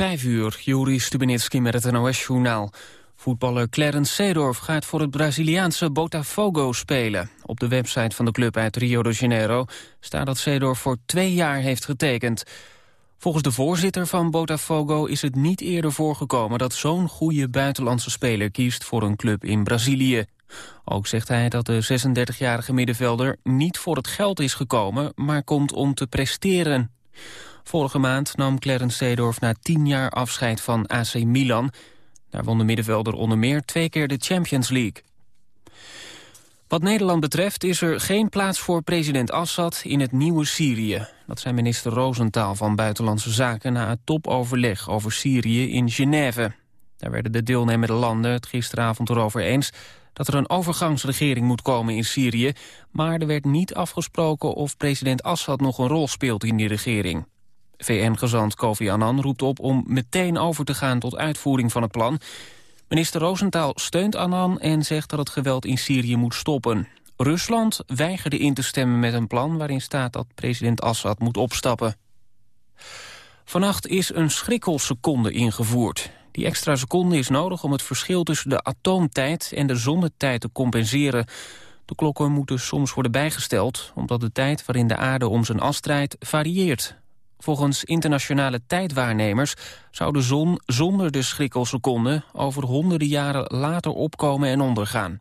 Vijf uur, Juri Stubenitski met het NOS-journaal. Voetballer Clarence Seedorf gaat voor het Braziliaanse Botafogo spelen. Op de website van de club uit Rio de Janeiro staat dat Seedorf voor twee jaar heeft getekend. Volgens de voorzitter van Botafogo is het niet eerder voorgekomen... dat zo'n goede buitenlandse speler kiest voor een club in Brazilië. Ook zegt hij dat de 36-jarige middenvelder niet voor het geld is gekomen... maar komt om te presteren. Vorige maand nam Clarence Seedorf na tien jaar afscheid van AC Milan. Daar won de middenvelder onder meer twee keer de Champions League. Wat Nederland betreft is er geen plaats voor president Assad in het nieuwe Syrië. Dat zei minister Rosenthal van Buitenlandse Zaken na het topoverleg over Syrië in Genève. Daar werden de deelnemende landen het gisteravond erover eens dat er een overgangsregering moet komen in Syrië, maar er werd niet afgesproken of president Assad nog een rol speelt in die regering. VN-gezant Kofi Annan roept op om meteen over te gaan tot uitvoering van het plan. Minister Rosenthal steunt Annan en zegt dat het geweld in Syrië moet stoppen. Rusland weigerde in te stemmen met een plan waarin staat dat president Assad moet opstappen. Vannacht is een schrikkelseconde ingevoerd. Die extra seconde is nodig om het verschil tussen de atoomtijd en de zonnetijd te compenseren. De klokken moeten soms worden bijgesteld, omdat de tijd waarin de aarde om zijn as draait varieert. Volgens internationale tijdwaarnemers zou de zon zonder de schrikkelseconde over honderden jaren later opkomen en ondergaan.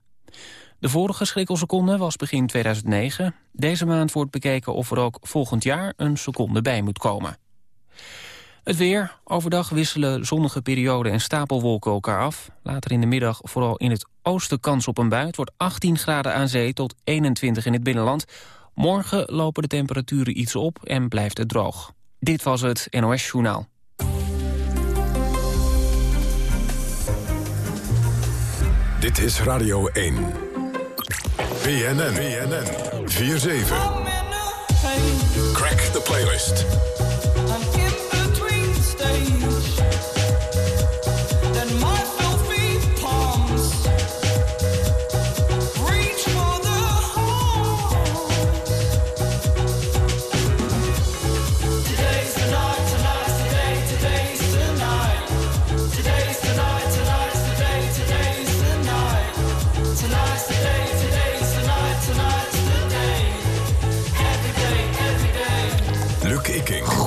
De vorige schrikkelseconde was begin 2009. Deze maand wordt bekeken of er ook volgend jaar een seconde bij moet komen. Het weer. Overdag wisselen zonnige perioden en stapelwolken elkaar af. Later in de middag vooral in het oosten kans op een bui. Het wordt 18 graden aan zee tot 21 in het binnenland. Morgen lopen de temperaturen iets op en blijft het droog. Dit was het NOS Journaal. Dit is Radio 1. BNN. BNN. 4-7. Crack the playlist.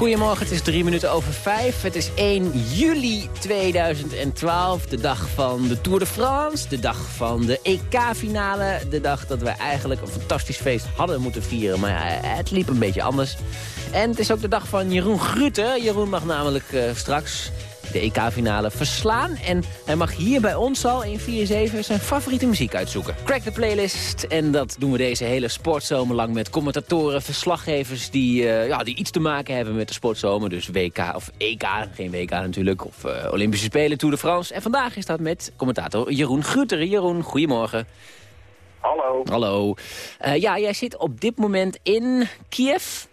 Goedemorgen, het is drie minuten over vijf. Het is 1 juli 2012, de dag van de Tour de France. De dag van de EK-finale. De dag dat we eigenlijk een fantastisch feest hadden moeten vieren. Maar ja, het liep een beetje anders. En het is ook de dag van Jeroen Grutte. Jeroen mag namelijk uh, straks de EK-finale verslaan. En hij mag hier bij ons al in 4-7 zijn favoriete muziek uitzoeken. Crack de playlist. En dat doen we deze hele sportzomer lang met commentatoren, verslaggevers... die, uh, ja, die iets te maken hebben met de sportzomer. Dus WK of EK, geen WK natuurlijk. Of uh, Olympische Spelen, Tour de France. En vandaag is dat met commentator Jeroen Grutter. Jeroen, goedemorgen. Hallo. Hallo. Uh, ja, jij zit op dit moment in Kiev...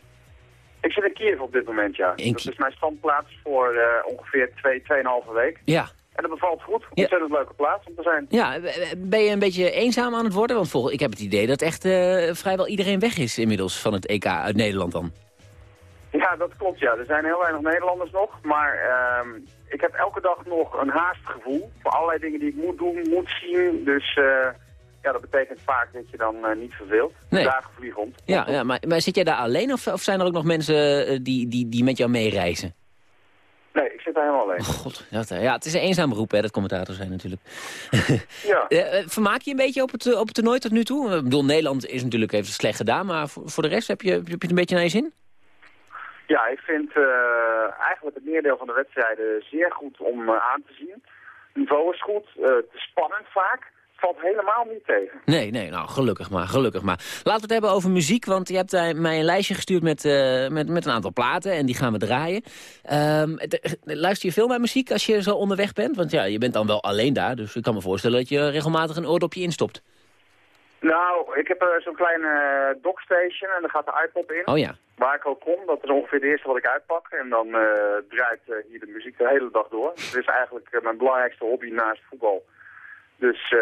Ik zit in Kiev op dit moment, ja. In dat is mijn standplaats voor uh, ongeveer 2, 2,5 week. Ja. En dat bevalt goed. Ontzettend leuke plaats om te zijn. Ja, ben je een beetje eenzaam aan het worden? Want volgens, ik heb het idee dat echt uh, vrijwel iedereen weg is inmiddels van het EK uit Nederland dan. Ja, dat klopt, ja. Er zijn heel weinig Nederlanders nog. Maar uh, ik heb elke dag nog een haastgevoel voor allerlei dingen die ik moet doen, moet zien. Dus... Uh, ja, dat betekent vaak dat je dan uh, niet verveelt. Nee. Dagen vliegen rond. Ja, ja maar, maar zit jij daar alleen of, of zijn er ook nog mensen uh, die, die, die met jou meereizen? Nee, ik zit daar helemaal alleen. Oh, God, ja, het is een eenzaam beroep, hè, dat commentator zijn natuurlijk. ja. Uh, vermaak je een beetje op het, op het toernooi tot nu toe? Ik bedoel, Nederland is natuurlijk even slecht gedaan, maar voor, voor de rest heb je, heb je het een beetje naar je zin? Ja, ik vind eigenlijk het meerdeel van de wedstrijden zeer goed om aan te zien. Het niveau is goed, het is spannend vaak valt helemaal niet tegen. Nee, nee, nou gelukkig maar, gelukkig maar. Laten we het hebben over muziek, want je hebt uh, mij een lijstje gestuurd met, uh, met, met een aantal platen en die gaan we draaien. Um, luister je veel naar muziek als je zo onderweg bent? Want ja, je bent dan wel alleen daar, dus ik kan me voorstellen dat je regelmatig een oordopje instopt. Nou, ik heb uh, zo'n kleine dockstation en daar gaat de iPod in. Oh ja. Waar ik ook kom, dat is ongeveer het eerste wat ik uitpak. En dan draait hier de muziek de hele dag door. Het is eigenlijk mijn belangrijkste hobby naast voetbal. Dus uh,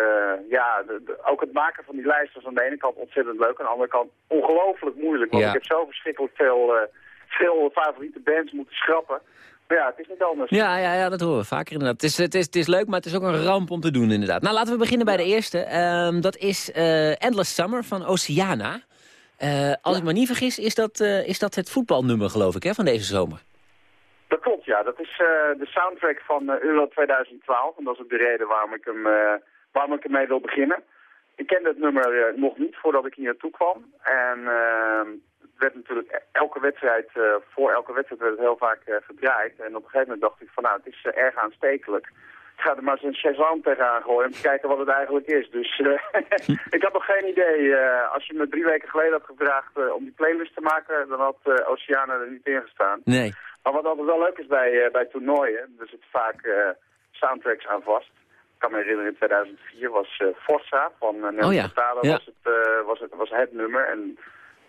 ja, de, ook het maken van die lijst was aan de ene kant ontzettend leuk. Aan de andere kant ongelooflijk moeilijk. Want ik heb zo verschrikkelijk veel, uh, veel favoriete bands moeten schrappen. Maar ja, het is niet anders. Ja, ja, ja dat horen we vaker inderdaad. Het is, het, is, het is leuk, maar het is ook een ramp om te doen inderdaad. Nou, laten we beginnen bij de eerste. Ehm, dat is uh, Endless Summer van Oceana. Als ik me niet vergis, is dat, is dat het voetbalnummer, geloof ik, hè, van deze zomer. Dat klopt, ja. Dat is de soundtrack van Euro 2012. En dat is ook de reden waarom ik, hem, waarom ik ermee wil beginnen. Ik kende het nummer nog niet voordat ik hier naartoe kwam. En ehm, werd natuurlijk elke wedstrijd, uh, voor elke wedstrijd werd het heel vaak uh, gedraaid. En op een gegeven moment dacht ik van nou, het is uh, erg aanstekelijk. Ik ga er maar eens een Shazam tegenaan gooien om te kijken wat het eigenlijk is. Dus ik had nog geen idee. als je me drie weken geleden had gevraagd om die playlist te maken, dan had Oceana er niet in gestaan. Nee. Maar wat altijd wel leuk is bij, bij toernooien, er zitten vaak soundtracks aan vast. Ik kan me herinneren, in 2004 was Forza van uh, Nelson oh, ja. ja. was, het, was, het, was het nummer. En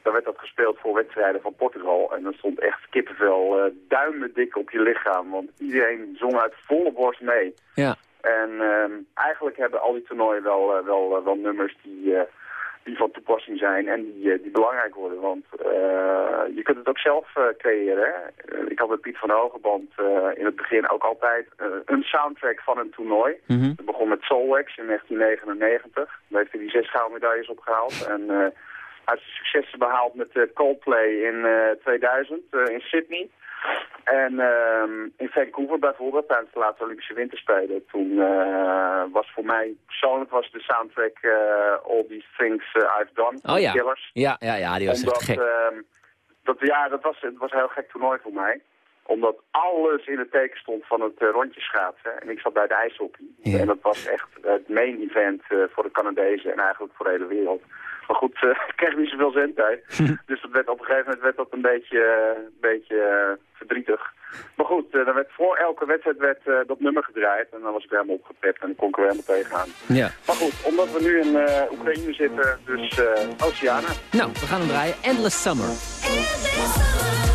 dan werd dat gespeeld voor wedstrijden van Portugal. En dan stond echt kippenvel uh, duimen dik op je lichaam. Want iedereen zong uit volle borst mee. Ja. En uh, eigenlijk hebben al die toernooien wel, uh, wel, wel nummers die, die van toepassing zijn en die, die belangrijk worden. Want je kunt het ook zelf creëren. ik had met Piet van Hogeband in het begin ook altijd een soundtrack van een toernooi. Mm -hmm. Het begon met Solwax in 1999. Daar heeft hij die zes gouden medailles opgehaald. En hij heeft successen behaald met Coldplay in 2000 uh, eh, in Sydney. En uh, in Vancouver bijvoorbeeld, tijdens de laatste Olympische Winterspelen. Toen uh, was voor mij persoonlijk was de soundtrack All These Things I've Done. Oh ja. Killers. ja, ja, ja, die was Omdat, echt gek. Ehm, dat, ja, dat was, het was een heel gek toernooi voor mij omdat alles in het teken stond van het uh, rondje schaatsen. En ik zat bij de ijshockey. Ja. En dat was echt het main event uh, voor de Canadezen en eigenlijk voor de hele wereld. Maar goed, uh, ik kreeg niet zoveel zendtijd. dus dat werd, op een gegeven moment werd dat een beetje, een beetje verdrietig. Maar goed, dan werd voor elke wedstrijd werd, dat nummer gedraaid. En dan was ik weer helemaal opgepept en dan kon ik er weer helemaal tegenaan. Ja. Maar goed, omdat we nu in Oekraïne zitten, dus Oceana. Nou, we gaan hem draaien. Endless Summer. Endless summer.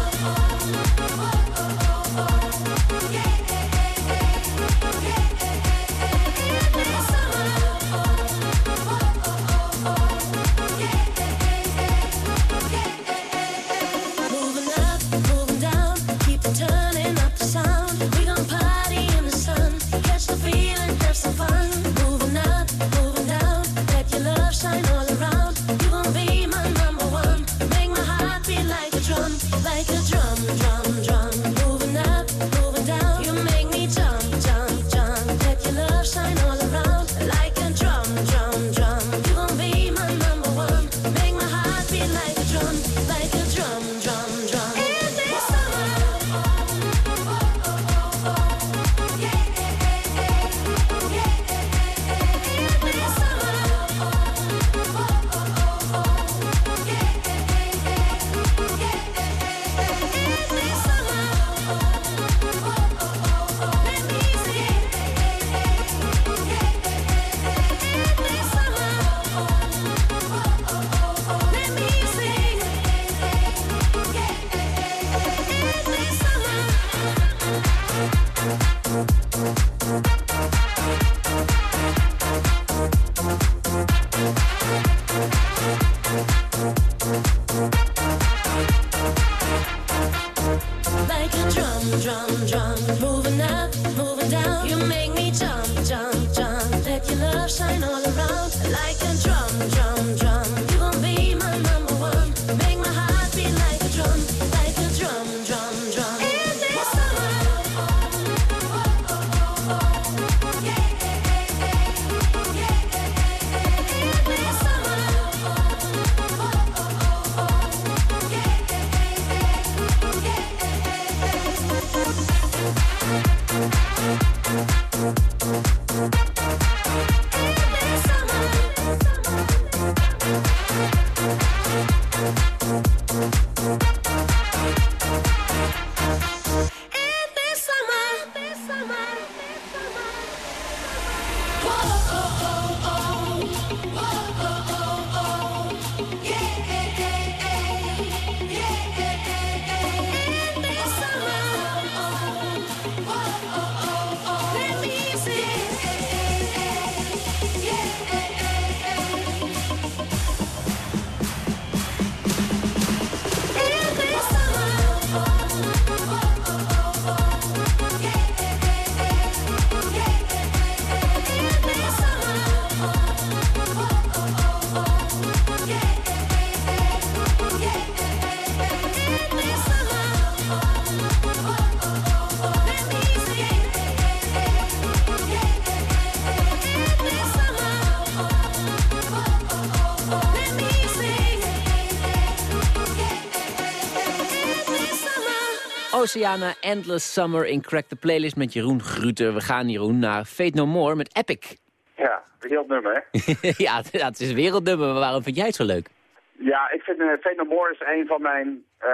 Oceana, Endless Summer in Crack the Playlist met Jeroen Gruter. We gaan, Jeroen, naar Fate No More met Epic. Ja, wereldnummer, hè? ja, het, ja, het is een wereldnummer, maar waarom vind jij het zo leuk? Ja, ik vind uh, Fate No More is een van mijn uh,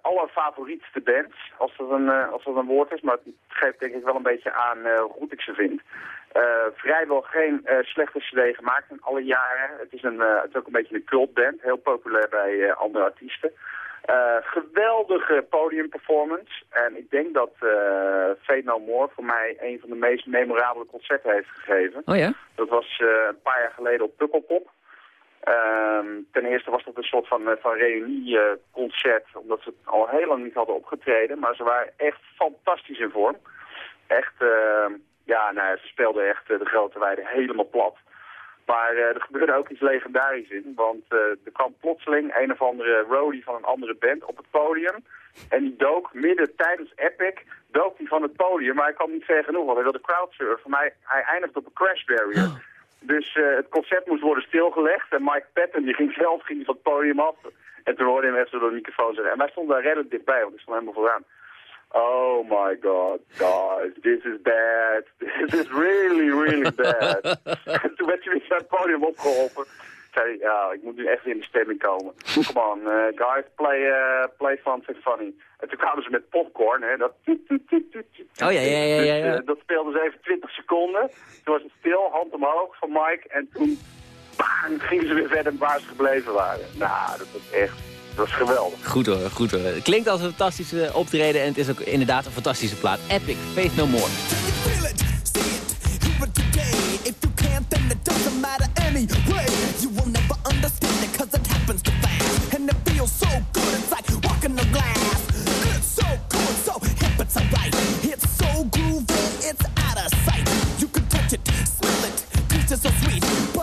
allerfavorietste bands, als dat, een, uh, als dat een woord is. Maar het geeft denk ik wel een beetje aan hoe goed ik ze vind. vrijwel geen slechte cd gemaakt in alle jaren. Het is, een, het is ook een beetje een cultband, heel populair bij andere artiesten. Uh, geweldige podiumperformance. En ik denk dat uh, Fate No More voor mij een van de meest memorabele concerten heeft gegeven. Oh ja? Dat was uh, een paar jaar geleden op Pukkelpop. Ehm, ten eerste was dat een soort van, van reunieconcert, omdat ze al heel lang niet hadden opgetreden. Maar ze waren echt fantastisch in vorm. Echt, ehm, ja, nou, ze speelden echt de grote weide helemaal plat. Maar uh, er gebeurde ook iets legendarisch in, want uh, er kwam plotseling een of andere roadie van een andere band op het podium. En die dook midden tijdens Epic, dook hij van het podium, maar hij kwam niet ver genoeg, want hij wilde crowdsurfen. Maar hij, hij eindigde op een crash barrier. Oh. Dus uh, het concert moest worden stilgelegd en Mike Patton die ging zelf ging van het podium af. En toen hoorde hij hem even door de microfoon zeggen. En wij stonden daar redelijk dichtbij, want ik stond helemaal vooraan. Oh my god, guys, this is bad. This is really, really bad. en toen werd je weer naar het podium opgeholpen. Zei ja, ik moet nu echt in de stemming komen. Come on, uh, guys, play, uh, play something funny. En toen kwamen ze met popcorn, hè. Dat... Oh ja, ja, ja, ja. ja. Dus, uh, dat speelde ze even 20 seconden. Toen was het stil, hand omhoog van Mike. En toen bang, gingen ze weer verder waar ze gebleven waren. Nou, dat was echt... Dat is geweldig. Goed hoor, goed hoor. Het klinkt als een fantastische optreden en het is ook inderdaad een fantastische plaat. Epic faith No More. The billet. See it. Super today. If you can't then it doesn't matter any way. You will never understand because it happens to fans. And they feel so good. It's like walking on glass. So good, so hip, it's right. It's so groovy. It's out of sight. You could touch it. Smell it. It is so sweet.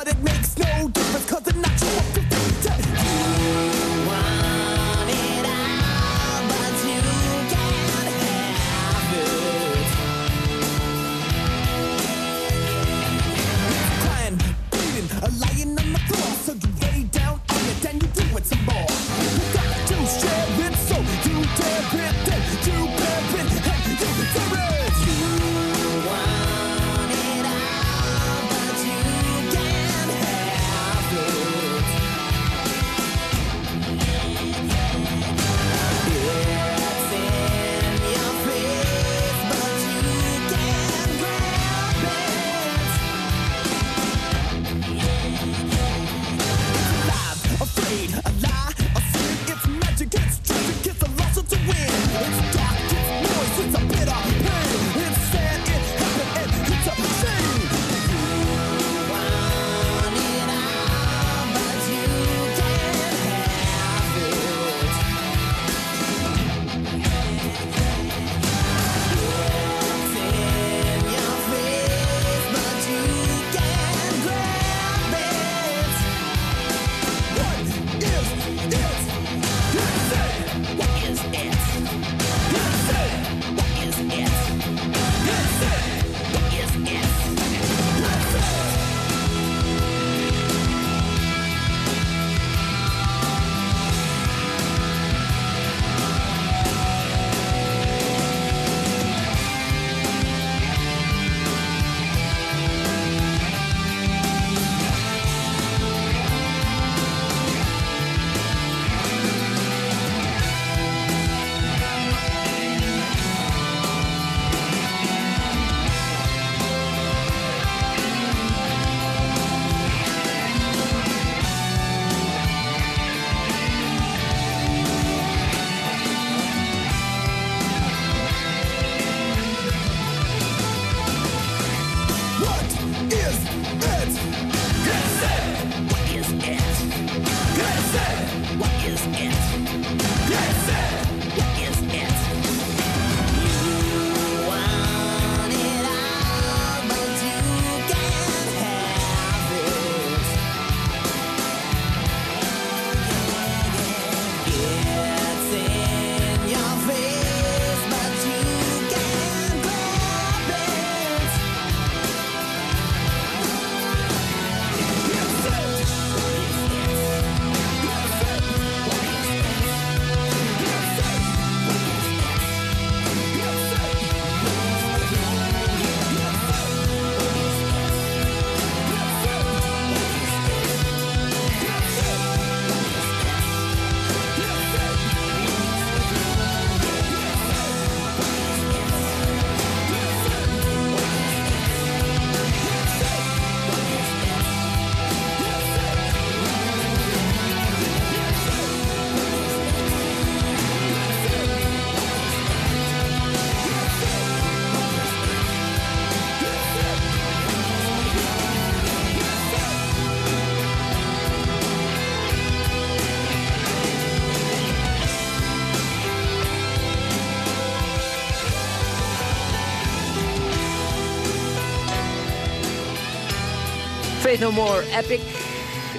No More, Epic.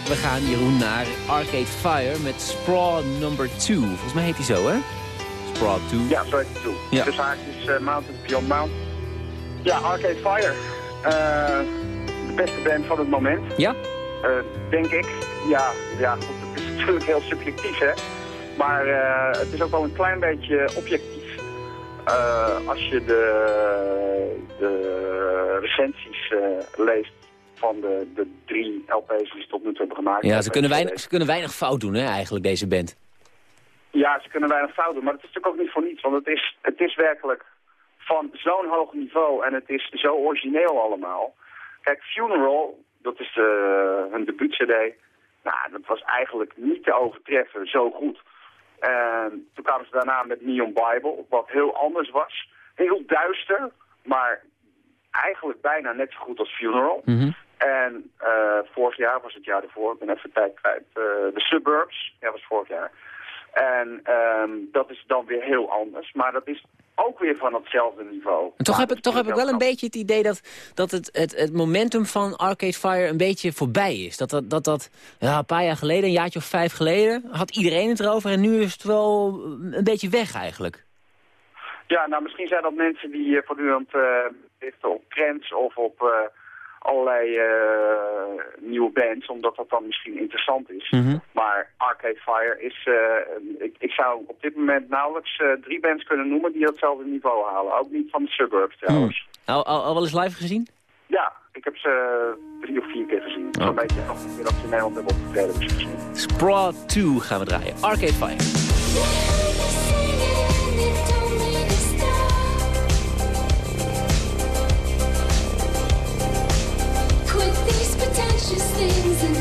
We gaan, Jeroen, naar Arcade Fire met Sprawl number 2. Volgens mij heet hij zo, hè? Sprawl 2. Ja, zo heet het toe. Ja. Dus haakjes uh, Mountain Beyond Mountain. Ja, Arcade Fire. Eh, de beste band van het moment. Ja? Eh, denk ik. Ja, ja goed, het is natuurlijk heel subjectief, hè. Maar eh, het is ook wel een klein beetje objectief. Eh, als je de, de recensies eh, leest van de, de drie LP's die ze tot nu toe hebben gemaakt. Ja, ze kunnen, weinig, ze kunnen weinig fout doen, hè, eigenlijk, deze band. Ja, ze kunnen weinig fout doen, maar het is natuurlijk ook niet voor niets. Want het is, het is werkelijk van zo'n hoog niveau en het is zo origineel allemaal. Kijk, Funeral, dat is de, hun debuut-cd. Nou, dat was eigenlijk niet te overtreffen, zo goed. En toen kwamen ze daarna met Neon Bible, wat heel anders was. Heel duister, maar eigenlijk bijna net zo goed als Funeral. Mhm. En eh, vorig jaar was het jaar ervoor, ik ben even tijd kwijt, eh, de Suburbs, ja, was vorig jaar. En ehm, dat is dan weer heel anders, maar dat is ook weer van hetzelfde niveau. En toch heb ik, dat toch heb ik wel een beetje het idee dat, dat het, het, het momentum van Arcade Fire een beetje voorbij is. Dat dat, dat, dat ja, een paar jaar geleden, een jaartje of vijf geleden, had iedereen het erover. En nu is het wel een beetje weg eigenlijk. Ja, nou misschien zijn dat mensen die eh, voortdurend richten op trends of op allerlei eh, nieuwe bands, omdat dat dan misschien interessant is. Mhm. Maar Arcade Fire is, eh, ik, ik zou op dit moment nauwelijks eh, drie bands kunnen noemen die datzelfde niveau halen. Ook niet van de suburbs trouwens. Al, al, al wel eens live gezien? Ja, ik heb ze drie of vier keer gezien. Zo'n beetje nog keer dat ze in Nederland hebben opgetreden. Sprawl 2 gaan we draaien. Arcade Fire. Things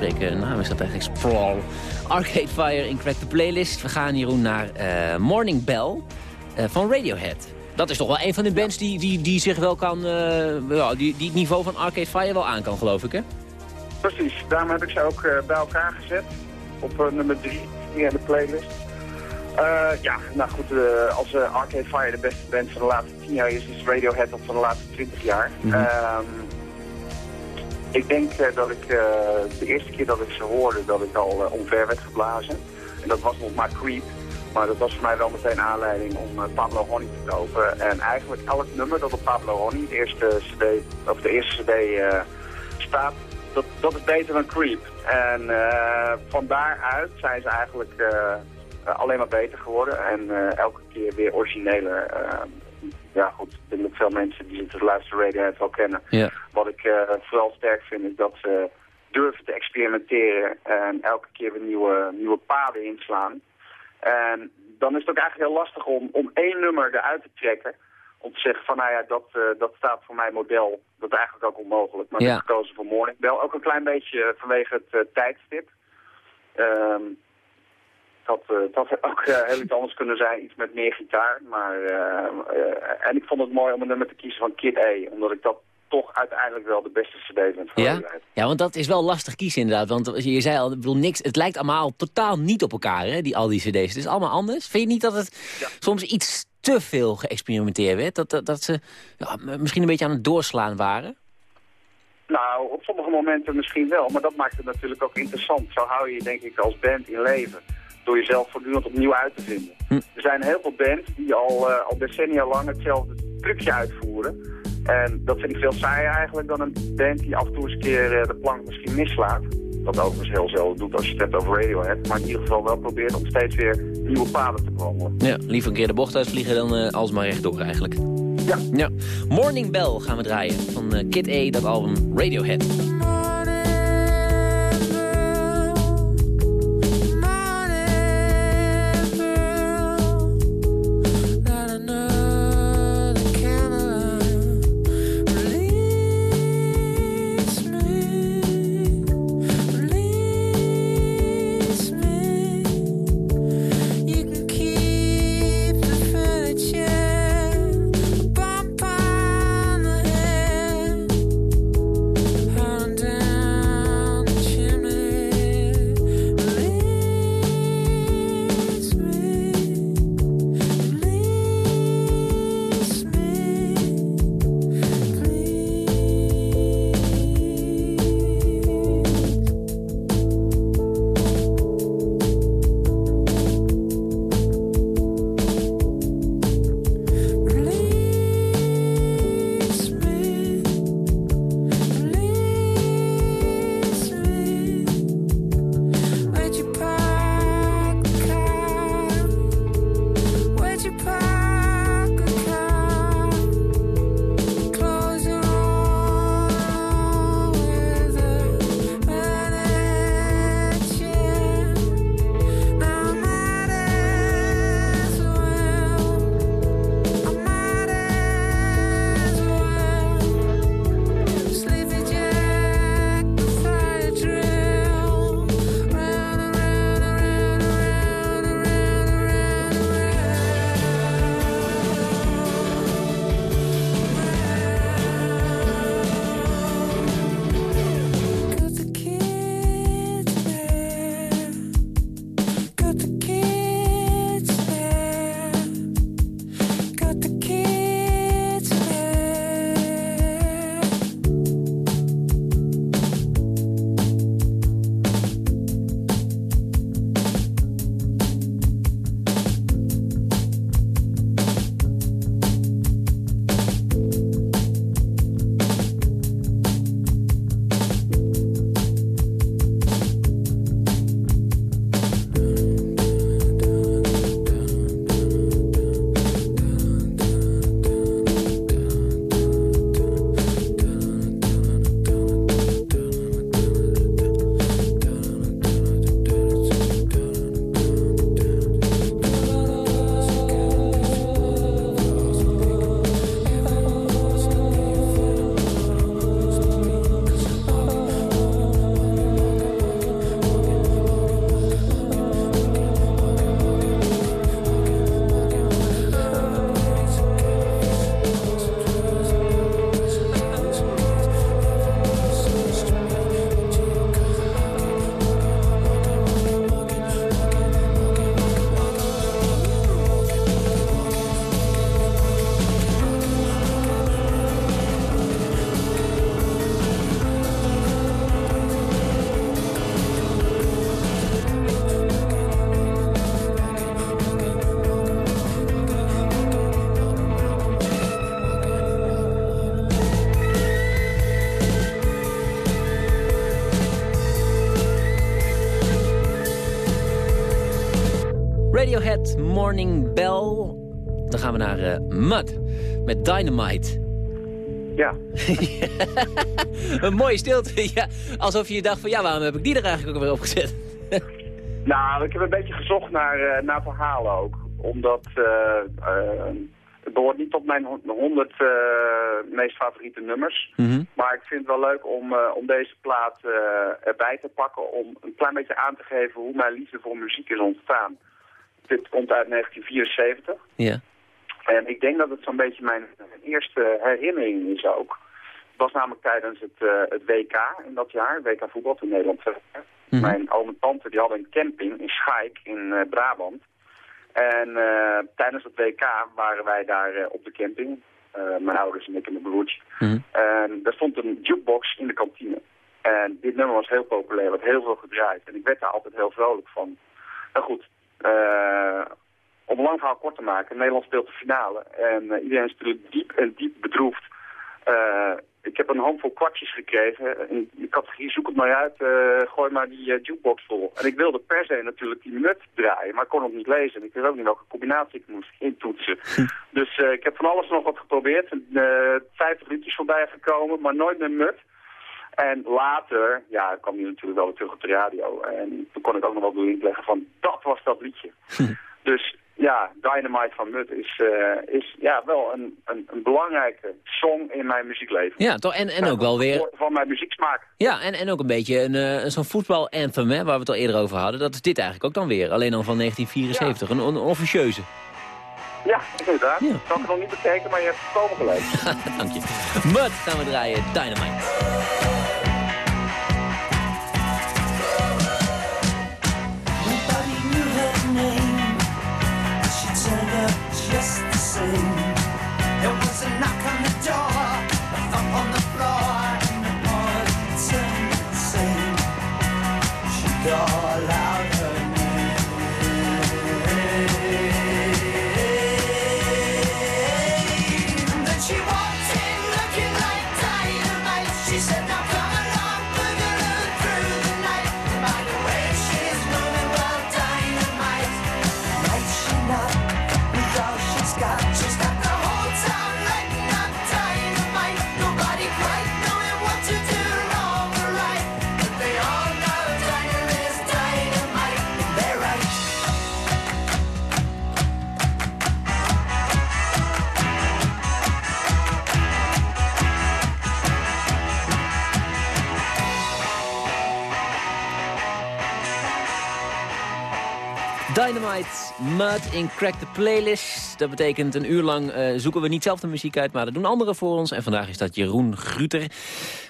Lastig uitgesproken naam is dat eigenlijk, Sprawl. Arcade Fire in Crack the Playlist. We gaan, Jeroen, naar eh, Morning Bell eh, van Radiohead. Dat is toch wel een van de bands die, die, die zich wel kan... ja, die, die het niveau van Arcade Fire wel aan kan, geloof ik, hè? Precies, daarom heb ik ze ook bij elkaar gezet. Op nummer 3 hier in de playlist. Ja, nou goed, als Arcade Fire de beste band van de laatste 10 jaar is, is Radiohead dat van de laatste 20 jaar. Ehm, ik denk eh, dat ik eh, de eerste keer dat ik ze hoorde, dat ik al eh, omver werd geblazen. En dat was nog maar Creep. Maar dat was voor mij wel meteen aanleiding om Pablo Honey te kopen. En eigenlijk elk nummer dat op Pablo Honey, de eerste cd, of de eerste cd staat, dat, dat is beter dan Creep. En van daaruit zijn ze eigenlijk alleen maar beter geworden. En elke keer weer origineler. Ja goed, ik denk dat veel mensen die het luisteren Radiohead wel kennen. Ja. Wat ik eh, vooral sterk vind is dat ze durven te experimenteren en elke keer weer nieuwe, nieuwe paden inslaan. En dan is het ook eigenlijk heel lastig om, om één nummer eruit te trekken. Om te zeggen van nou ja, dat, eh, dat staat voor mij model. Dat is eigenlijk ook onmogelijk. Maar Ja. ik heb gekozen voor Morning Bell. Ook een klein beetje vanwege het eh, tijdstip. Ehm dat, eh, dat had ook eh, heel iets anders kunnen zijn, iets met meer gitaar. Maar, eh, en ik vond het mooi om een nummer te kiezen van Kid A. Omdat ik dat toch uiteindelijk wel de beste cd vind van Ja? Ja, want dat is wel lastig kiezen inderdaad. Want je zei al, ik bedoel, niks, het lijkt allemaal totaal niet op elkaar, hè, die, al die cd's. Het is allemaal anders. Vind je niet dat het soms iets te veel geëxperimenteerd werd? Dat, dat, dat ze ja, misschien een beetje aan het doorslaan waren? Nou, op sommige momenten misschien wel, maar dat maakt het natuurlijk ook interessant. Zo hou je denk ik als band in leven. Door jezelf voortdurend opnieuw uit te vinden. Hm. Er zijn heel veel bands die al, eh, al decennia lang hetzelfde trucje uitvoeren. En dat vind ik veel saaier eigenlijk dan een band die af en toe eens een keer eh, de plank misschien mislaat. Dat overigens heel zelden doet als je het hebt over Radiohead. Maar in ieder geval wel probeert om steeds weer nieuwe paden te bewandelen. Ja, liever een keer de bocht uitvliegen dan eh alsmaar rechtdoor eigenlijk. Ja. ja. Morning Bell gaan we draaien van Kid A, dat album Radiohead. Radiohead Morning Bell. Dan gaan we naar eh, Mud met Dynamite. Ja. Een mooie stilte. Ja, alsof je dacht van ja, waarom heb ik die er eigenlijk ook weer opgezet? Nou, ik heb een beetje gezocht naar, eh, naar verhalen ook. Omdat eh, het behoort niet tot mijn hon- 100 eh, meest favoriete nummers. Mhm. Maar ik vind het wel leuk om, om deze plaat erbij te pakken. Om een klein beetje aan te geven hoe mijn liefde voor muziek is ontstaan. Dit komt uit 1974. Ja. En ik denk dat het zo'n beetje mijn eerste herinnering is ook. Het was namelijk tijdens het, eh, het WK in dat jaar, WK voetbal, toen Nederland. Mhm. Mijn oom en tante die hadden een camping in Schaik in eh, Brabant. En eh, tijdens het WK waren wij daar op de camping. Mijn ouders en ik en mijn broertje. Mhm. En daar stond een jukebox in de kantine. En dit nummer was heel populair, werd heel veel gedraaid. En ik werd daar altijd heel vrolijk van. Nou goed, eh, om een lang verhaal kort te maken. Nederland speelt de finale. En eh, iedereen is natuurlijk diep en diep bedroefd. Eh, ik heb een handvol kwartjes gekregen. In de categorie zoek het maar uit, gooi maar die jukebox vol. En ik wilde per se natuurlijk die minuut draaien, maar ik kon het niet lezen. En ik wist ook niet welke combinatie ik moest intoetsen. dus eh, ik heb van alles nog wat geprobeerd. Uh, 50 liedjes voorbij gekomen, maar nooit meer mut. En later, ja, kwam hij natuurlijk wel weer terug op de radio. En toen kon ik ook nog wel doorheen leggen van, dat was dat liedje. dus ja, Dynamite van Mut is, eh, is ja, wel een, een, een belangrijke song in mijn muziekleven. Ja, toch? En, en ook wel weer... Van mijn muzieksmaak. Ja, en, en ook een beetje een, eh, zo'n voetbal-anthem, hè, waar we het al eerder over hadden. Dat is dit eigenlijk ook dan weer. Alleen dan van 1974. Een, een officieuze. Ja, inderdaad. Ja. Kan ik het nog niet bekeken, maar je hebt het komen gelezen. Dank je. Mud gaan we draaien. Dynamite. Mud in Crack the Playlist. Dat betekent een uur lang eh, zoeken we niet zelf de muziek uit, maar dat doen anderen voor ons. En vandaag is dat Jeroen Gruter,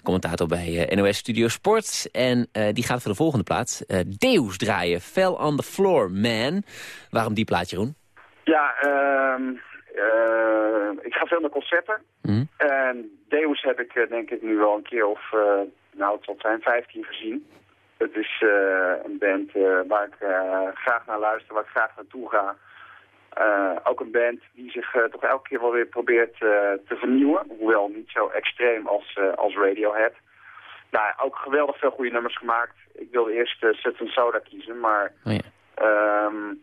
commentator bij eh, NOS Studio Sport. En eh, die gaat voor de volgende plaat eh, Deus draaien. Fell on the Floor, Man. Waarom die plaat, Jeroen? Ja, ehm, eh, ik ga veel naar concerten. Mhm. En Deus heb ik denk ik nu wel een keer of, nou het zal het zijn, 15 gezien. Het is eh, een band eh, waar ik eh, graag naar luister, waar ik graag naartoe ga. Ook een band die zich toch elke keer wel weer probeert te vernieuwen. Hoewel niet zo extreem als, als Radiohead. Nou, ook geweldig veel goede nummers gemaakt. Ik wilde eerst uh, Set Soda kiezen, maar Oh ja. Ehm,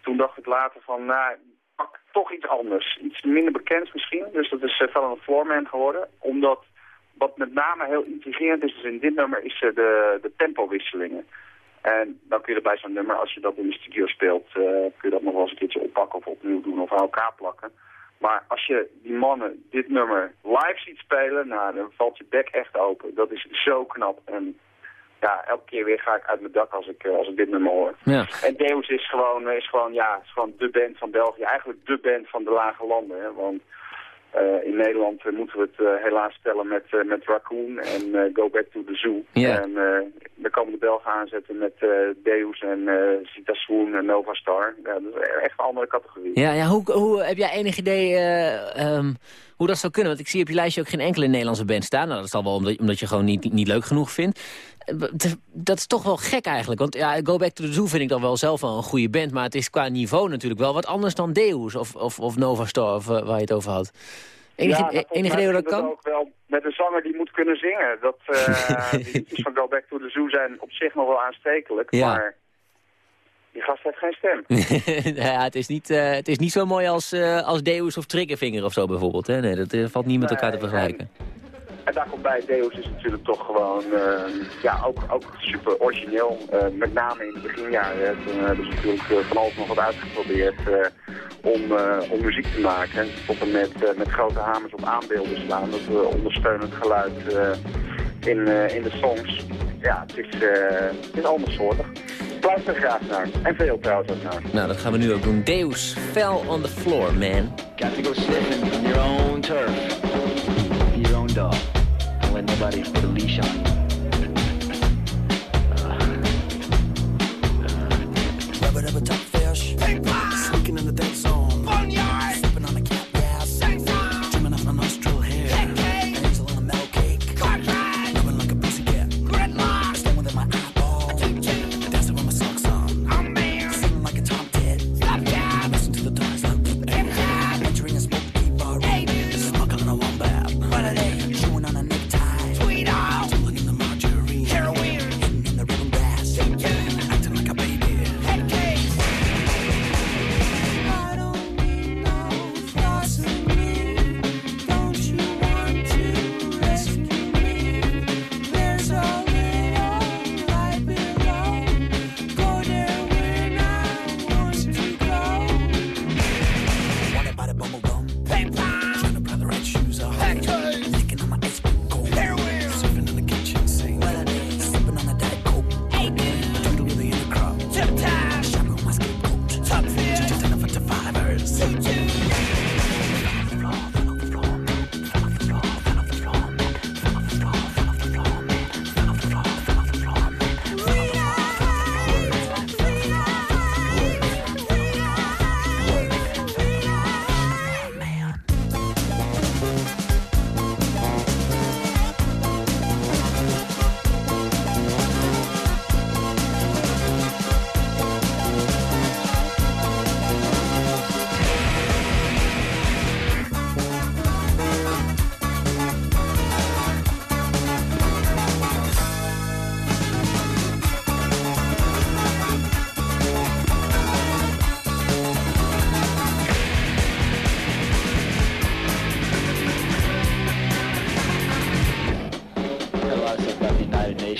toen dacht ik later van, nou, pak toch iets anders. Iets minder bekend misschien. Dus dat is uh, the Floorman geworden. Omdat, wat met name heel intrigerend is, dus in dit nummer, is uh, de, de tempowisselingen. En dan kun je er bij zo'n nummer, als je dat in de studio speelt, uh, kun je dat nog wel eens een keertje oppakken of opnieuw doen of aan elkaar plakken. Maar als je die mannen dit nummer live ziet spelen, nou, dan valt je bek echt open. Dat is zo knap. En ja, elke keer weer ga ik uit mijn dak als ik, uh, als ik dit nummer hoor. Ja. En Deus is gewoon, is gewoon, ja, is gewoon de band van België. Eigenlijk de band van de lage landen. Hè? Want uh, in Nederland uh, moeten we het uh, helaas stellen met, met Raccoon en Go Back to the Zoo. En dan komen de Belgen aanzetten met Deus en Zita Swoon en Nova Star. Ja, dat is echt een andere categorie. Ja, ja hoe, hoe, heb jij enig idee um, hoe dat zou kunnen? Want ik zie op je lijstje ook geen enkele Nederlandse band staan. Nou, dat zal wel omdat, omdat je gewoon niet, niet leuk genoeg vindt. Dat is toch wel gek eigenlijk. Want ja, Go Back to the Zoo vind ik dan wel zelf wel een goede band. Maar het is qua niveau natuurlijk wel wat anders dan Deus of, of, of Nova Star of, uh, waar je het over had. Enig, ja, hoe dat kan? ook wel met een zanger die moet kunnen zingen. Dat, uh, die liedjes van Go Back to the Zoo zijn op zich nog wel aanstekelijk. Ja. Maar Die gast heeft geen stem. ja, het, is niet, eh, het is niet zo mooi als, eh, als Deus of Triggerfinger of zo bijvoorbeeld. Hè? Nee, dat eh, valt niet met elkaar te vergelijken. En daar komt bij, Deus is natuurlijk toch gewoon, ja, ook, ook super origineel. Met name in de beginjaren. Toen hebben ze natuurlijk van alles nog wat uitgeprobeerd om, om muziek te maken. Tot en met, met grote hamers op aanbeelden slaan. Dat ondersteunend geluid in, in de songs. Ja, het is, het is andersoortig. Luister er graag naar. En veel trouwens ook naar. Nou, dat gaan we nu ook doen. Deus fell on the floor, man. Got to go sniffing on your own turf. Be your own dog. Don't let nobody put a leash on you.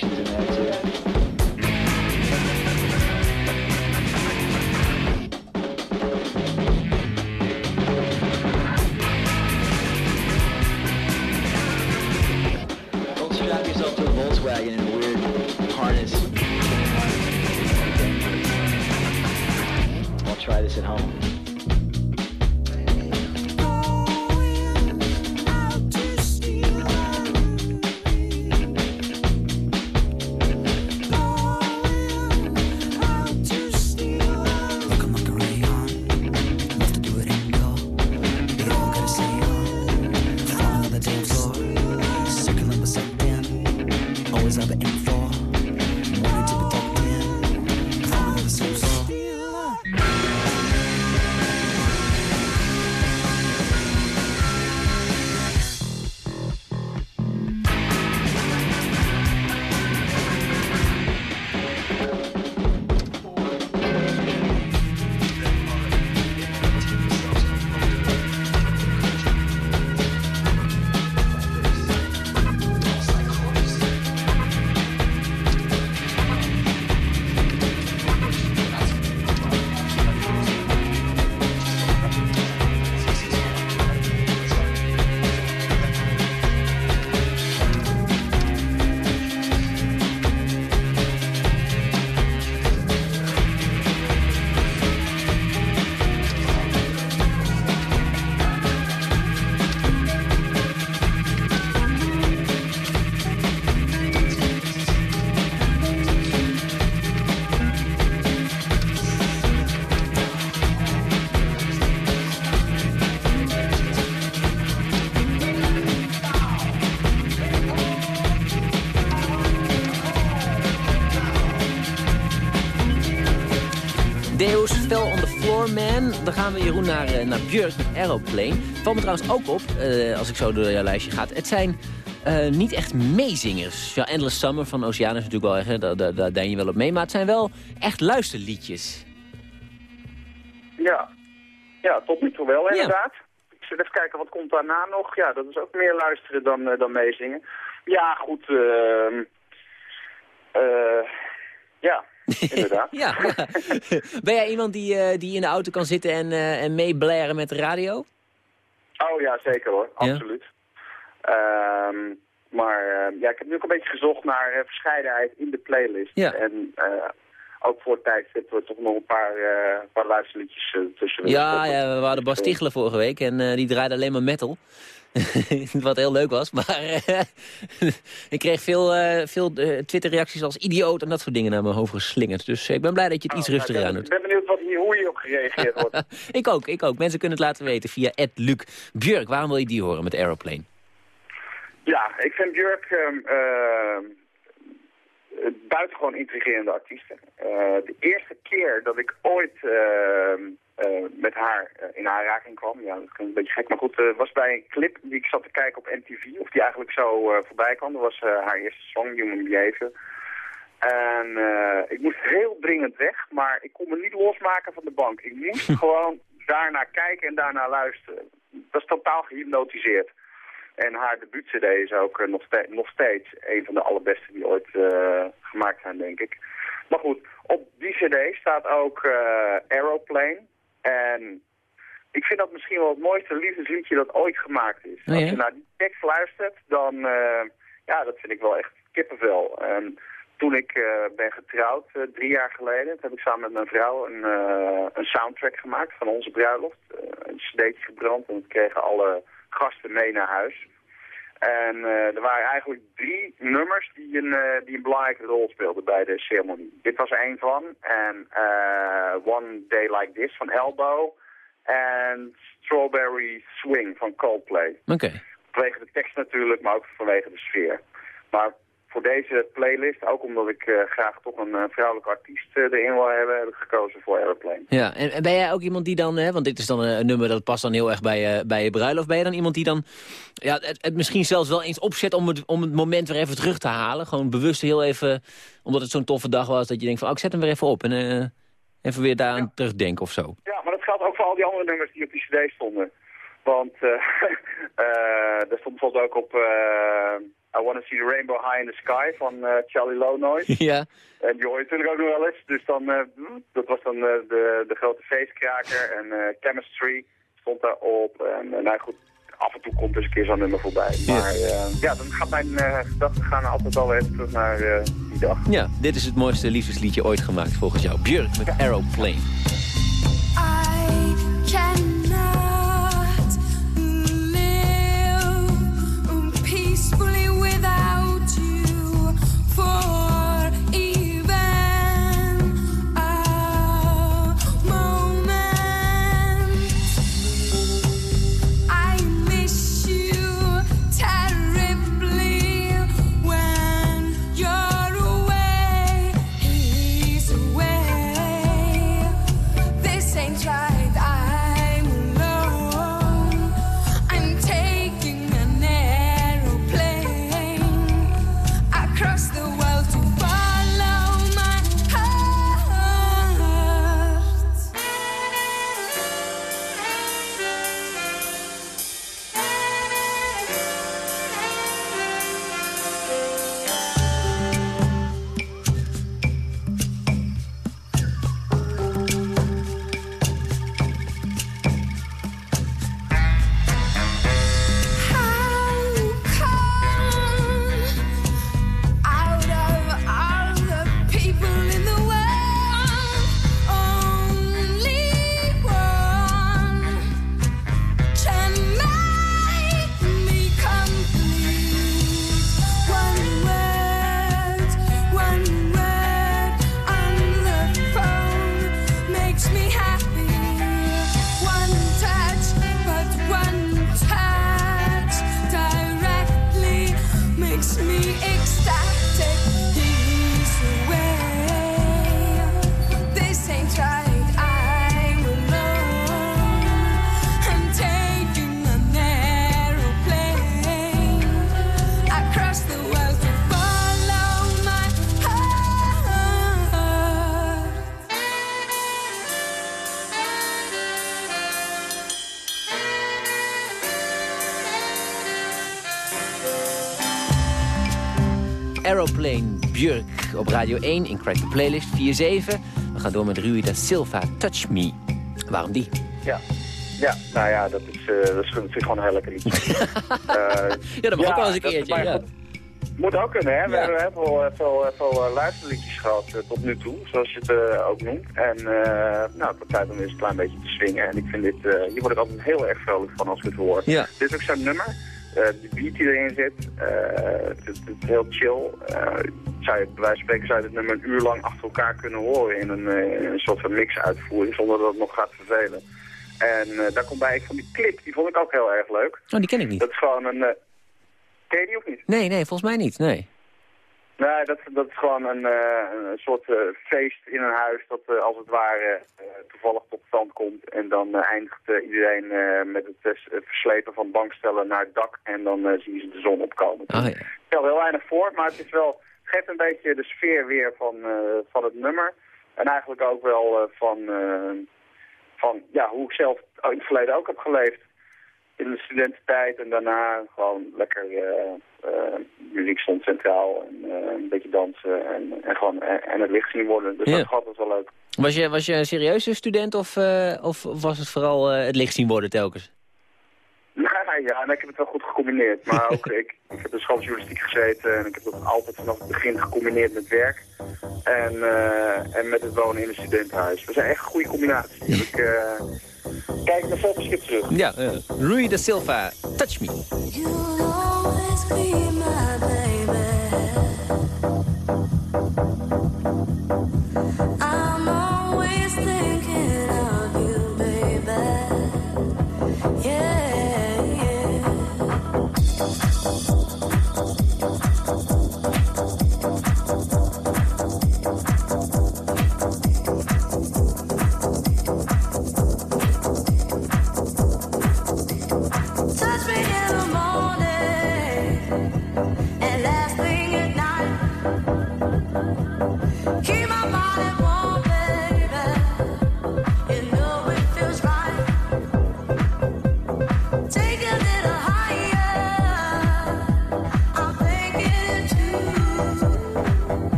conversations in there. Dan gaan we, Jeroen, naar, eh, naar Björk met Aeroplane. Valt me trouwens ook op, eh, als ik zo door jouw lijstje ga. Het zijn eh, niet echt meezingers. Ja, Endless Summer van Oceanus natuurlijk wel, hè, daar, daar, daar dein je wel op mee. Maar het zijn wel echt luisterliedjes. Ja. ja, tot nu toe wel inderdaad. Ik zit even kijken, wat komt daarna nog? Ja, dat is ook meer luisteren dan, dan meezingen. Ja, goed. ehm eh, ja, inderdaad. Ja, ja. Ben jij iemand die, eh, die in de auto kan zitten en, eh en meeblaren met de radio? Oh ja, zeker hoor. Ja? Absoluut. Ehm, maar eh, ja, ik heb nu ook een beetje gezocht naar verscheidenheid in de playlist. Ja. En ook voor het tijdstip we toch nog een paar, paar luisterliedjes tussen Ja, ja, we hadden Bas Dus, Tichelen vorige week en die draaide alleen maar metal. Wat heel leuk was, maar eh, ik kreeg veel, eh, veel eh, Twitter-reacties als idioot en dat soort dingen naar mijn hoofd geslingerd. Dus ik ben blij dat je het iets oh, rustiger nou, aan ik doet. ben benieuwd wat hier, hoe hierop gereageerd wordt. ik ook, ik ook. Mensen kunnen het laten weten via Luc. Björk, waarom wil je die horen met Aeroplane? Ja, ik vind Björk een buitengewoon intrigerende artiest. Eh, de eerste keer dat ik ooit ehm, eh, met haar eh, in aanraking kwam, ja, dat klinkt een beetje gek, maar goed, eh, was bij een clip die ik zat te kijken op MTV, of die eigenlijk zo eh, voorbij kwam. Dat was haar eerste song, Human Behavior. En ik moest heel dringend weg, maar ik kon me niet losmaken van de bank. Ik moest gewoon daarnaar kijken en daarnaar luisteren. Dat is totaal gehypnotiseerd. En haar debuut-cd is ook nog, nog steeds een van de allerbeste die ooit gemaakt zijn, denk ik. Maar goed, op die cd staat ook Aeroplane. En ik vind dat misschien wel het mooiste liefdesliedje dat ooit gemaakt is. Oh ja? Als je naar die tekst luistert, dan, eh, ja, dat vind ik wel echt kippenvel. En toen ik eh, ben getrouwd, eh, drie jaar geleden, heb ik samen met mijn vrouw een, een soundtrack gemaakt van onze bruiloft. Een cd'tje gebrand en we kregen alle gasten mee naar huis. En eh, er waren eigenlijk drie nummers die een, eh, die een belangrijke rol speelden bij de ceremonie. Dit was er één van. En eh, One Day Like This van Elbow. En Strawberry Swing van Coldplay. Oké. Vanwege de tekst natuurlijk, maar ook vanwege de sfeer. Maar voor deze playlist, ook omdat ik eh, graag toch een eh, vrouwelijke artiest eh, erin wil hebben, heb ik gekozen voor Airplane. Ja, en, en ben jij ook iemand die dan, hè, want dit is dan een, nummer dat past dan heel erg bij, je bij je bruiloft. Ben je dan iemand die dan ja, het, het misschien zelfs wel eens opzet om het, om het moment weer even terug te halen? Gewoon bewust heel even, omdat het zo'n toffe dag was, dat je denkt van, oh, ik zet hem weer even op en even weer daar aan terugdenken of zo. Ja, maar dat geldt ook voor al die andere nummers die op die cd stonden. Want er stond bijvoorbeeld ook op I Wanna See the Rainbow High in the Sky van eh, Charlie Low Noise. ja, En die hoor je natuurlijk ook nog wel eens. Dus dan, eh, dat was dan eh, de, de grote feestkraker. En eh, Chemistry stond daarop. En nou goed, af en toe komt dus een keer zo'n nummer voorbij. Maar eh, ja, dan gaat mijn eh, gedachten gaan altijd al even terug naar eh, die dag. ja, dit is het mooiste liefdesliedje ooit gemaakt volgens jou. Björk met Aeroplane. I cannot Aeroplane Björk op Radio 1 in Crack the Playlist 4-7. We gaan door met Rui da Silva, Touch Me. Waarom die? Ja. Ja, nou ja, dat is, eh, dat is natuurlijk gewoon een heel lekker. Eh, Ja, dat mag ook wel eens een keertje. Ja. goed, Moet ook kunnen, hè. We Ja. hebben veel, eh, veel, veel luisterliedjes gehad eh, tot nu toe, zoals je het ook noemt. En eh, nou, het wordt tijd om eens een klein beetje te swingen. En ik vind dit, hier word ik altijd heel erg vrolijk van als ik het hoor. Ja. Dit is ook zo'n nummer. Eh de beat die erin zit, eh, het, is- het is heel chill. Eh, zou je, bij wijze van spreken zou je dit nummer een uur lang achter elkaar kunnen horen in een, in een soort van mix-uitvoering, zonder dat het nog gaat vervelen. En daar komt bij, ik vond die clip, die vond ik ook heel erg leuk. Oh, die ken ik niet. Dat is gewoon een... eh ken je die of niet? Nee, nee, volgens mij niet. Nee. Nee, dat, dat is gewoon een, eh, een soort eh, feest in een huis dat eh, als het ware toevallig tot stand komt. En dan eindigt iedereen met het verslepen van bankstellen naar het dak en dan zien ze de zon opkomen. Ah, ja. Ik stel heel weinig voor, maar het is wel, het geeft een beetje de sfeer weer van, van het nummer. En eigenlijk ook wel van, van ja, hoe ik zelf in het verleden ook heb geleefd. In de studententijd en daarna gewoon lekker eh, eh, muziek stond centraal. En eh, een beetje dansen en, en, gewoon, en, en het licht zien worden. Dus Ja. dat altijd wel leuk. Was je, was je een serieuze student of, of was het vooral het licht zien worden telkens? Nou ja, en ik heb het wel goed gecombineerd. Maar ook, ik, ik heb in schooljournalistiek gezeten en ik heb dat altijd vanaf het begin gecombineerd met werk. En, eh, en met het wonen in een studentenhuis. We zijn echt een goede combinatie. Ik eh, kijk naar foto's terug. Ja, eh, Rui da Silva, Touch Me. You'll always be my baby.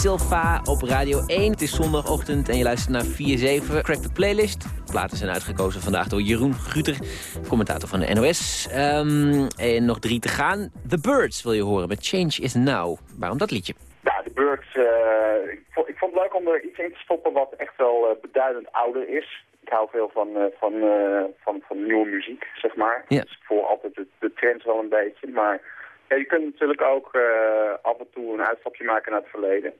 Silva op Radio 1. Het is zondagochtend en je luistert naar 4-7, Crack the Playlist. platen zijn uitgekozen vandaag door Jeroen Guter, commentator van de NOS. Ehm, en nog drie te gaan. The Birds wil je horen met Change is Now. Waarom dat liedje? Ja, de Birds. eh, ik, vond, ik vond het leuk om er iets in te stoppen wat echt wel eh, beduidend ouder is. Ik hou veel van, eh, van, van, van nieuwe muziek, zeg maar. Dus ik volg altijd de, de trends wel een beetje. Maar ja, je kunt natuurlijk ook af en toe een uitstapje maken naar het verleden.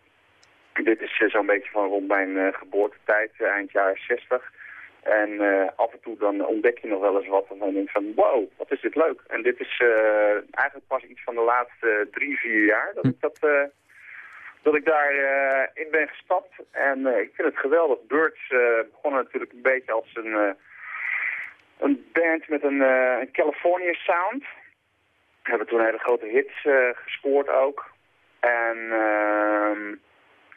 Dit is eh, zo'n beetje van rond mijn eh, geboortetijd, eh, eind jaren 60. En af en toe dan ontdek je nog wel eens wat waarvan je denkt van wow, wat is dit leuk. En dit is eigenlijk pas iets van de laatste drie, vier jaar dat ik dat... eh, dat ik daar eh, in ben gestapt. En ik vind het geweldig. Birds begonnen natuurlijk een beetje als een, een band met een, een California sound. Hebben toen hele grote hits gescoord ook. En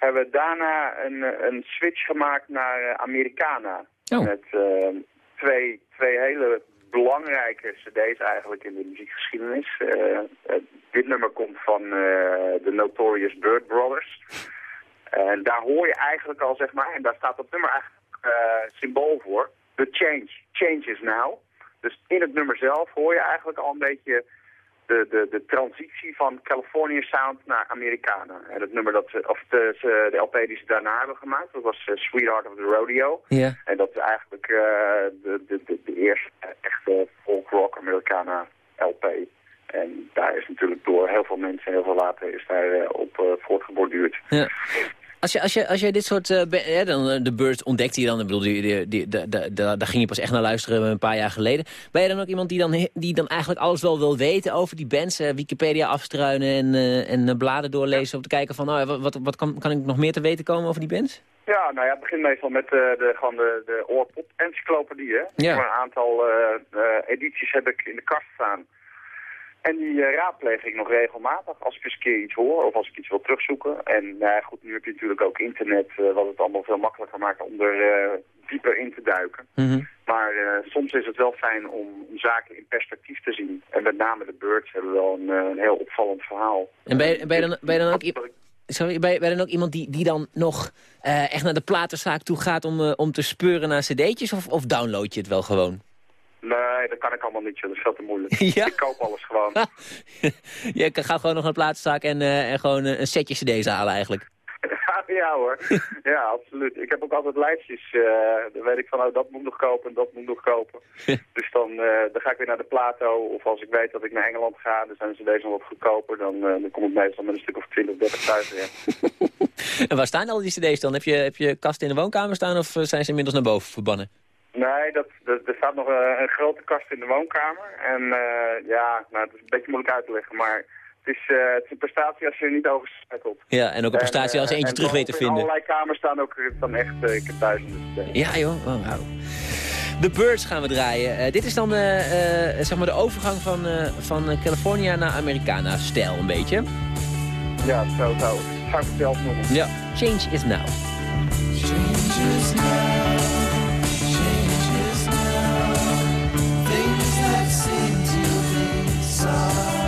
hebben daarna een, een switch gemaakt naar eh, Americana. Oh. Met eh, twee, twee hele belangrijke cd's eigenlijk in de muziekgeschiedenis. Eh, dit nummer komt van de Notorious Bird Brothers. En daar hoor je eigenlijk al, zeg maar, en daar staat dat nummer eigenlijk symbool voor. The change. Change is now. Dus in het nummer zelf hoor je eigenlijk al een beetje de, de, de transitie van California Sound naar Americana. En het nummer dat ze, of de, ze- de LP die ze daarna hebben gemaakt, dat was eh, Sweetheart of the Rodeo. En dat is eigenlijk eh, de, de, de, de eerste echte folk rock Americana LP. En daar is natuurlijk door heel veel mensen, heel veel later, is daar eh, op voortgeborduurd. Ja. Als je, als, je, als je dit soort... eh, be- hè, dan, eh, de Birds ontdekte je dan, ik bedoel, die, die, die, da- daar ging je pas echt naar luisteren een paar jaar geleden. Ben je dan ook iemand die dan, die dan eigenlijk alles wel wil weten over die bands? eh, Wikipedia afstruinen en, eh, en eh, bladen doorlezen om te kijken van... Nou, wat, wat, wat kan, kan ik nog meer te weten komen over die bands? Ja, nou ja, het begint meestal met eh, de, gewoon de, de oorpop-encyclopedie. hè. Ja. Een aantal eh, eh, edities heb ik in de kast staan. En die eh, raadpleeg ik nog regelmatig als ik eens een keer iets hoor of als ik iets wil terugzoeken. En nou goed, nu heb je natuurlijk ook internet, eh, wat het allemaal veel makkelijker maakt om er eh, dieper in te duiken. Mhm. Maar soms is het wel fijn om zaken in perspectief te zien. En met name de Birds hebben wel een, een heel opvallend verhaal. En ben je, ben je dan, ben je dan ook, i- Wat ik- sorry, ben je, ben je dan ook iemand die, die dan nog echt naar de platenzaak toe gaat om, om te speuren naar cd'tjes? Of, of download je het wel gewoon? Nee, dat kan ik allemaal niet, joh. dat is veel te moeilijk. Ja? Ik koop alles gewoon. je kan- gaat gewoon nog naar de platenzaak en, eh, en gewoon eh, een setje cd's halen eigenlijk. ja hoor, ja absoluut. Ik heb ook altijd lijstjes, eh dan weet ik van oh, dat moet nog kopen en dat moet nog kopen. dus dan, dan ga ik weer naar de Plato of als ik weet dat ik naar Engeland ga, dan zijn ze deze nog wat goedkoper, dan, dan kom ik meestal met een stuk of 20, 30 thuis weer. En waar staan al die cd's dan? Heb je, heb je kasten in de woonkamer staan of zijn ze inmiddels naar boven verbannen? Nee, dat, dat, er staat nog een, een grote kast in de woonkamer. En eh, ja, nou, het is een beetje moeilijk uit te leggen, maar het is, eh, het is een prestatie als je er niet over struikelt. Ja, en ook een prestatie En, als je eh, eentje en terug weet te vinden. In allerlei kamers staan ook eh, dan echt, eh, ik heb duizenden. cd's. Ja joh, oh, wauw. The Birds gaan we draaien. Eh, dit is dan eh, eh, zeg maar de overgang van, eh, van eh, California naar Americana-stijl een beetje. Ja, zo zou, zou ik het zelf noemen. Ja. Change is now. Changes now, be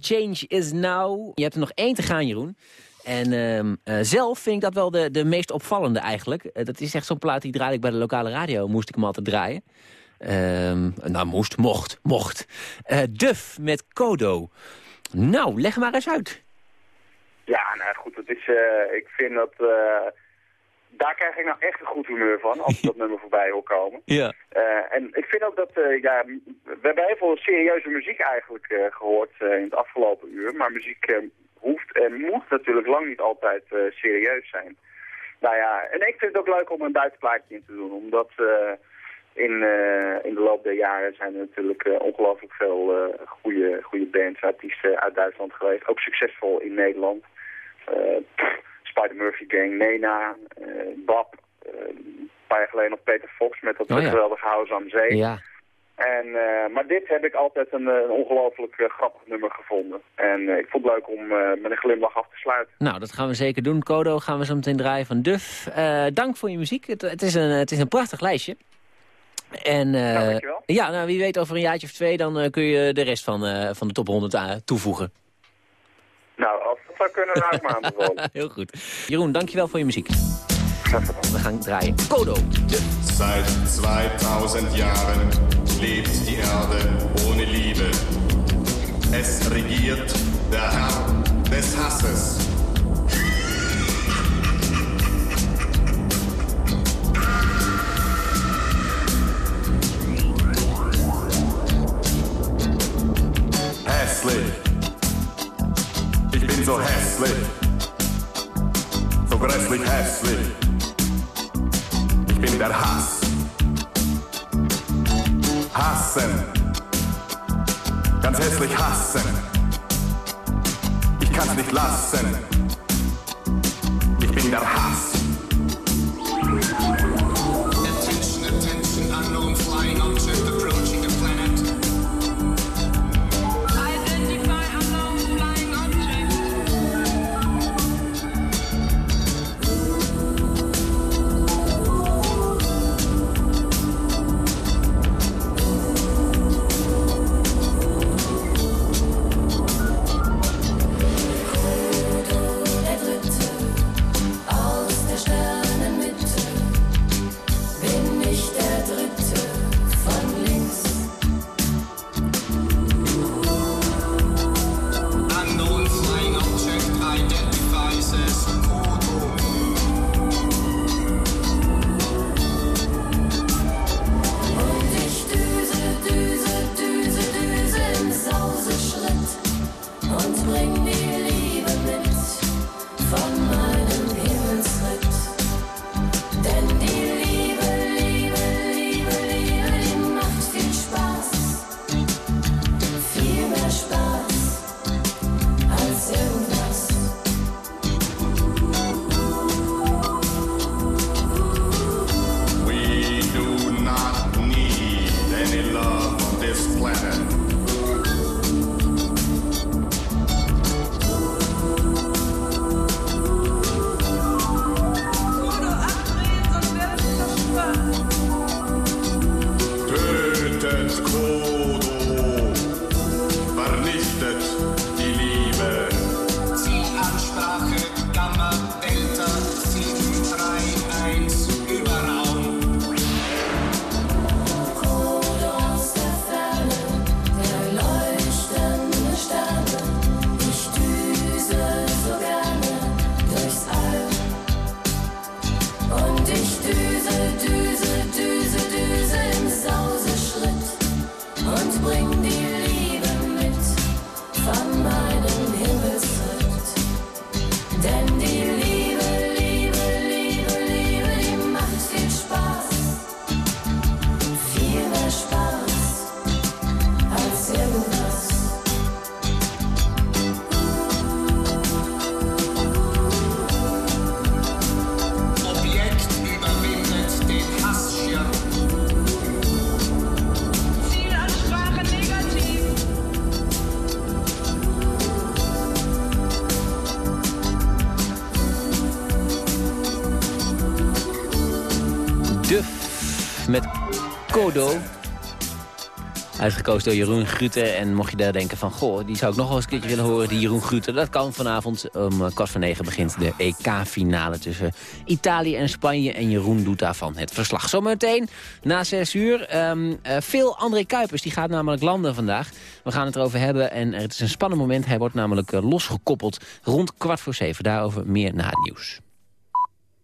Change is Now. Je hebt er nog één te gaan, Jeroen. En ehm, eh, zelf vind ik dat wel de, de meest opvallende eigenlijk. Eh, dat is echt zo'n plaat die draaide ik bij de lokale radio. Moest ik hem altijd draaien. Ehm, nou, moest, mocht, mocht. Eh Duff met Kodo. Nou, leg maar eens uit. Ja, nou goed, het is, ik vind dat... daar krijg ik nou echt een goed humeur van, als ik dat nummer voorbij wil komen. Ja. Eh, en ik vind ook dat, eh, ja, we hebben heel veel serieuze muziek eigenlijk eh, gehoord eh, in het afgelopen uur. Maar muziek hoeft en moet natuurlijk lang niet altijd serieus zijn. Nou ja, en ik vind het ook leuk om een buitenplaatje in te doen, omdat in, in de loop der jaren zijn er natuurlijk ongelooflijk veel goede, goede bands, artiesten uit Duitsland geweest. Ook succesvol in Nederland. Pff, Spider Murphy Gang, Nena, eh, Bab, eh, een paar jaar geleden nog Peter Fox met dat Oh ja. geweldige House aan Zee. Ja. En, eh, maar dit heb ik altijd een, een ongelooflijk grappig nummer gevonden. En ik vond het leuk om met een glimlach af te sluiten. Nou, dat gaan we zeker doen. Kodo gaan we zo meteen draaien van Duff. Eh, dank voor je muziek. Het, het, is een, het is een prachtig lijstje. En Nou, ja, nou, wie weet over een jaartje of twee... dan kun je de rest van, van de top 100 a- toevoegen. Zou kunnen, ik me aanbevolen. Heel goed. Jeroen, dankjewel voor je muziek. We gaan draaien. Kodo. Seit 2000 Jahren lebt die Erde ohne Liebe. Es regiert der Herr des Hasses. Uitgekozen door Jeroen Gruten. En mocht je daar denken van, goh, die zou ik nog wel eens een keertje willen horen, die Jeroen Gruten. Dat kan vanavond. Om eh, kwart van negen begint de EK-finale tussen Italië en Spanje. En Jeroen doet daarvan het verslag. Zometeen, na zes uur, ehm, eh, veel André Kuipers. Die gaat namelijk landen vandaag. We gaan het erover hebben en het is een spannend moment. Hij wordt namelijk eh, losgekoppeld rond kwart voor zeven. Daarover meer na het nieuws.